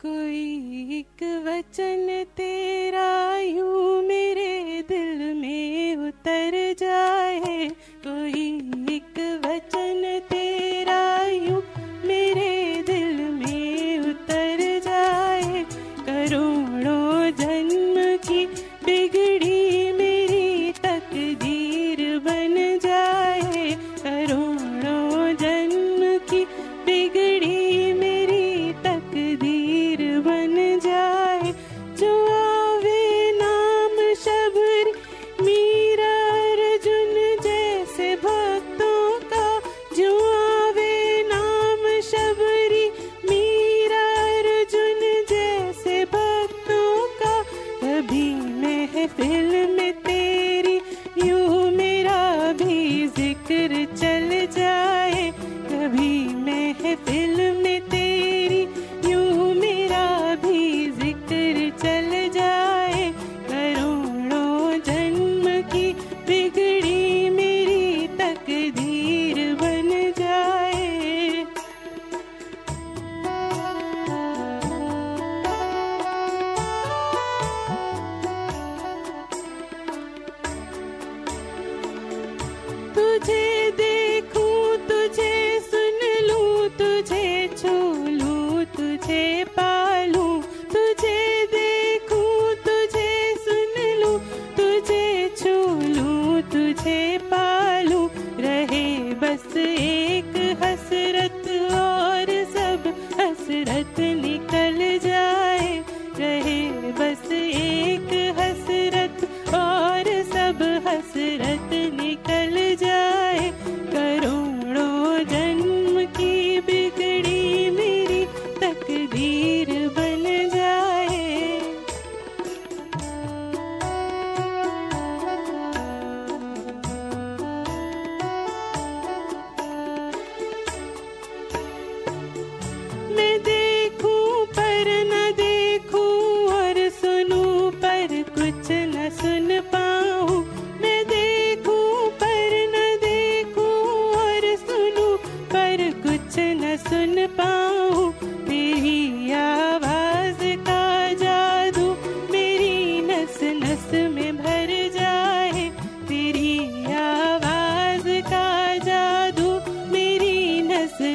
कोई एक वचन तेरा यूँ मेरे दिल में उतर जा। जिक्र चल तुझे पालूं, तुझे देखू, तुझे सुन लू, तुझे छूलू तुझे पालू। रहे बस एक हसरत और सब हसरत निकल जाए। रहे बस एक